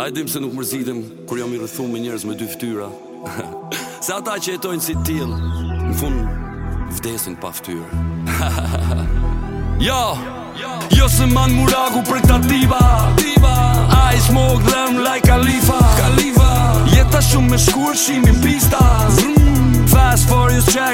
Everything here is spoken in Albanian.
A e dim se nuk mërzitem kur jam i rrethu me njerëz me dy ftyra Se ata që jetojnë si till Në fund vdesin pa ftyra Jo, jo s'e man meraku për këta diva I smoke them like Khalifa Jeta shumë e shkurt shi n' pista Fast for you check